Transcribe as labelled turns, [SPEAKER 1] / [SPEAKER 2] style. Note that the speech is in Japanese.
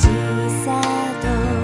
[SPEAKER 1] しさと